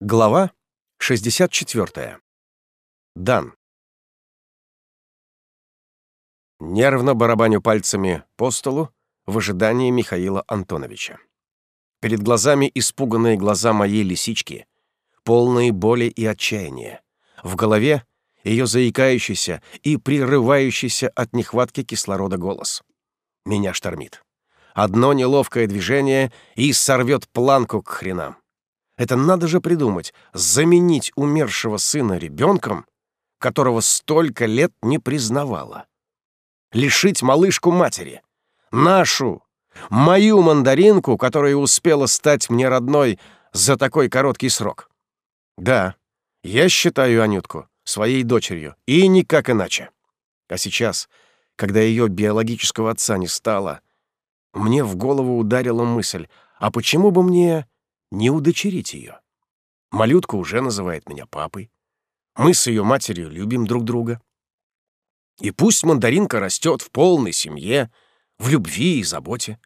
Глава 64. Дан. Нервно барабаню пальцами по столу в ожидании Михаила Антоновича. Перед глазами испуганные глаза моей лисички, полные боли и отчаяния. В голове ее заикающийся и прерывающийся от нехватки кислорода голос. Меня штормит. Одно неловкое движение и сорвет планку к хренам. Это надо же придумать, заменить умершего сына ребенком, которого столько лет не признавала. Лишить малышку матери. Нашу, мою мандаринку, которая успела стать мне родной за такой короткий срок. Да, я считаю Анютку своей дочерью, и никак иначе. А сейчас, когда ее биологического отца не стало, мне в голову ударила мысль, а почему бы мне не удочерить ее. Малютка уже называет меня папой. Мы с ее матерью любим друг друга. И пусть мандаринка растет в полной семье, в любви и заботе.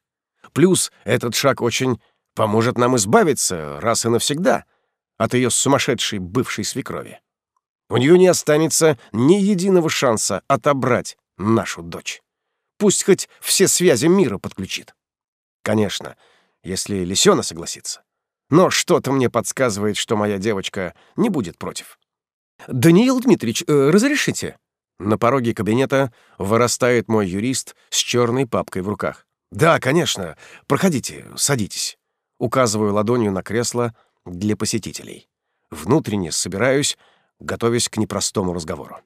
Плюс этот шаг очень поможет нам избавиться раз и навсегда от ее сумасшедшей бывшей свекрови. У нее не останется ни единого шанса отобрать нашу дочь. Пусть хоть все связи мира подключит. Конечно, если Лисёна согласится. Но что-то мне подсказывает, что моя девочка не будет против. «Даниил Дмитриевич, э, разрешите?» На пороге кабинета вырастает мой юрист с черной папкой в руках. «Да, конечно. Проходите, садитесь». Указываю ладонью на кресло для посетителей. Внутренне собираюсь, готовясь к непростому разговору.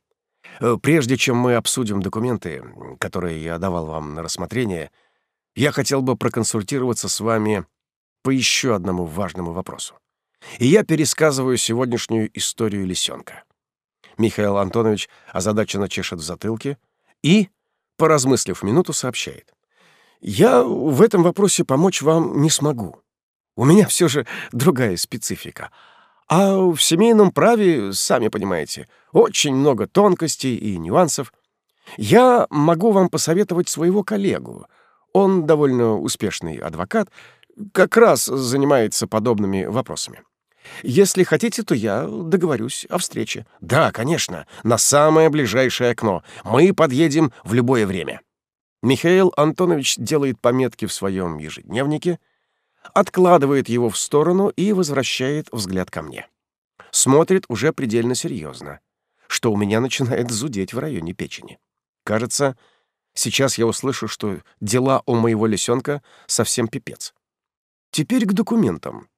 Э, прежде чем мы обсудим документы, которые я давал вам на рассмотрение, я хотел бы проконсультироваться с вами по еще одному важному вопросу. И я пересказываю сегодняшнюю историю лисенка. Михаил Антонович озадаченно чешет в затылке и, поразмыслив минуту, сообщает. «Я в этом вопросе помочь вам не смогу. У меня все же другая специфика. А в семейном праве, сами понимаете, очень много тонкостей и нюансов. Я могу вам посоветовать своего коллегу. Он довольно успешный адвокат, как раз занимается подобными вопросами. Если хотите, то я договорюсь о встрече. Да, конечно, на самое ближайшее окно. Мы подъедем в любое время. Михаил Антонович делает пометки в своем ежедневнике, откладывает его в сторону и возвращает взгляд ко мне. Смотрит уже предельно серьезно, что у меня начинает зудеть в районе печени. Кажется, сейчас я услышу, что дела у моего лисенка совсем пипец. Теперь к документам,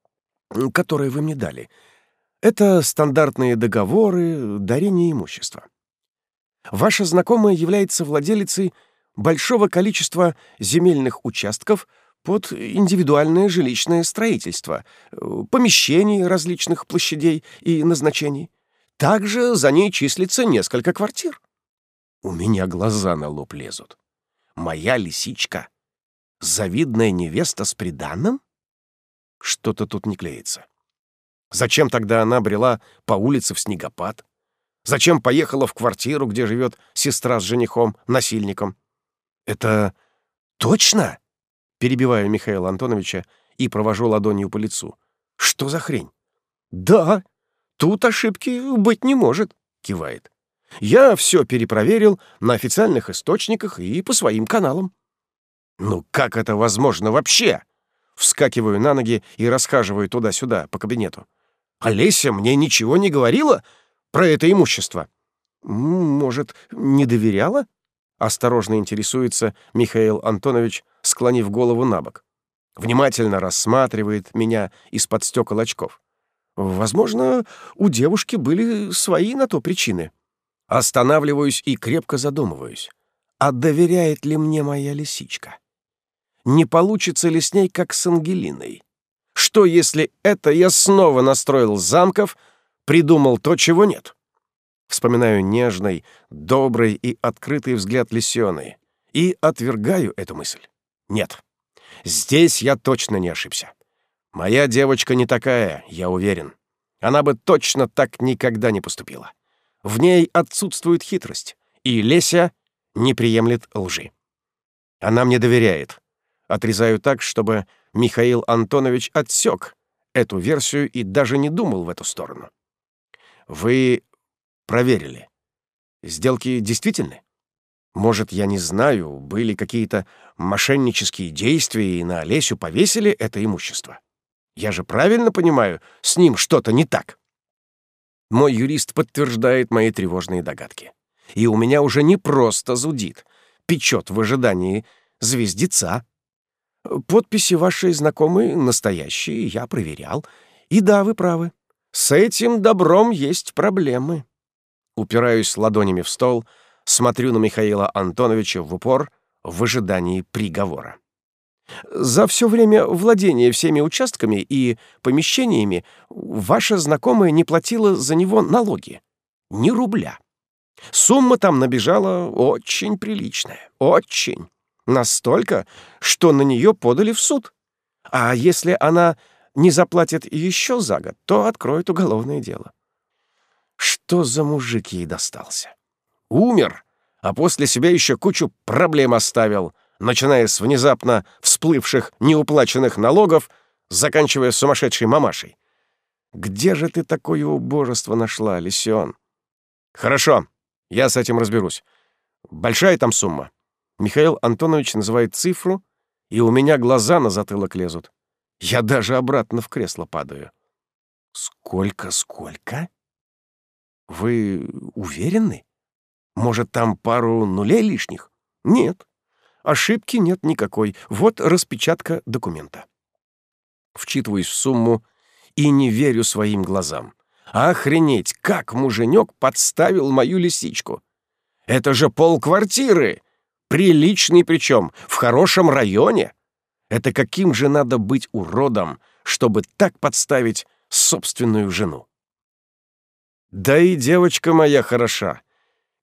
которые вы мне дали. Это стандартные договоры, дарение имущества. Ваша знакомая является владелицей большого количества земельных участков под индивидуальное жилищное строительство, помещений различных площадей и назначений. Также за ней числится несколько квартир. У меня глаза на лоб лезут. Моя лисичка — завидная невеста с приданным? Что-то тут не клеится. Зачем тогда она брела по улице в снегопад? Зачем поехала в квартиру, где живет сестра с женихом, насильником? Это точно? Перебиваю Михаила Антоновича и провожу ладонью по лицу. Что за хрень? Да, тут ошибки быть не может, кивает. Я все перепроверил на официальных источниках и по своим каналам. Ну как это возможно вообще? Вскакиваю на ноги и расхаживаю туда-сюда по кабинету. Олеся мне ничего не говорила про это имущество. Может, не доверяла? Осторожно интересуется Михаил Антонович, склонив голову на бок. Внимательно рассматривает меня из-под стекол очков. Возможно, у девушки были свои на то причины. Останавливаюсь и крепко задумываюсь. А доверяет ли мне моя лисичка? Не получится ли с ней, как с Ангелиной. Что, если это я снова настроил замков, придумал то, чего нет? Вспоминаю нежный, добрый и открытый взгляд Лисёны и отвергаю эту мысль. Нет, здесь я точно не ошибся. Моя девочка не такая, я уверен. Она бы точно так никогда не поступила. В ней отсутствует хитрость, и Леся не приемлет лжи. Она мне доверяет, Отрезаю так, чтобы Михаил Антонович отсек эту версию и даже не думал в эту сторону. Вы проверили. Сделки действительны? Может, я не знаю, были какие-то мошеннические действия и на Олесю повесили это имущество? Я же правильно понимаю, с ним что-то не так. Мой юрист подтверждает мои тревожные догадки. И у меня уже не просто зудит, печет в ожидании звездеца. Подписи вашей знакомой настоящие, я проверял. И да, вы правы. С этим добром есть проблемы. Упираюсь ладонями в стол, смотрю на Михаила Антоновича в упор в ожидании приговора. За все время владения всеми участками и помещениями ваша знакомая не платила за него налоги. Ни рубля. Сумма там набежала очень приличная. Очень. Настолько, что на нее подали в суд. А если она не заплатит еще за год, то откроет уголовное дело. Что за мужик ей достался? Умер, а после себя еще кучу проблем оставил, начиная с внезапно всплывших неуплаченных налогов, заканчивая сумасшедшей мамашей. Где же ты такое убожество нашла, Лисион? Хорошо, я с этим разберусь. Большая там сумма. Михаил Антонович называет цифру, и у меня глаза на затылок лезут. Я даже обратно в кресло падаю. Сколько, сколько? Вы уверены? Может, там пару нулей лишних? Нет. Ошибки нет никакой. Вот распечатка документа. Вчитываюсь в сумму и не верю своим глазам. Охренеть, как муженек подставил мою лисичку. Это же полквартиры. Приличный причем, в хорошем районе. Это каким же надо быть уродом, чтобы так подставить собственную жену? Да и девочка моя хороша.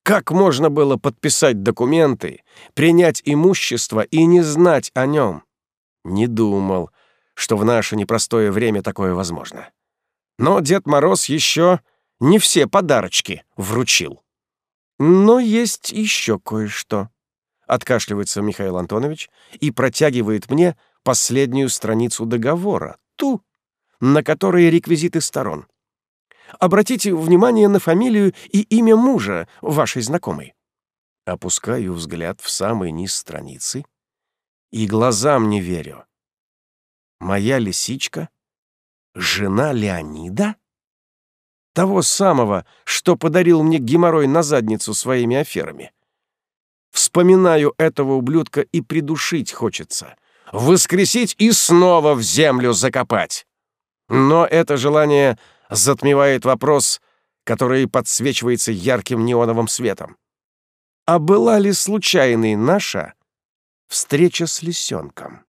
Как можно было подписать документы, принять имущество и не знать о нем? Не думал, что в наше непростое время такое возможно. Но Дед Мороз еще не все подарочки вручил. Но есть еще кое-что. Откашливается Михаил Антонович и протягивает мне последнюю страницу договора, ту, на которой реквизиты сторон. Обратите внимание на фамилию и имя мужа вашей знакомой. Опускаю взгляд в самый низ страницы и глазам не верю. Моя лисичка Жена Леонида? Того самого, что подарил мне геморрой на задницу своими аферами. Вспоминаю этого ублюдка и придушить хочется. Воскресить и снова в землю закопать. Но это желание затмевает вопрос, который подсвечивается ярким неоновым светом. А была ли случайной наша встреча с лисенком?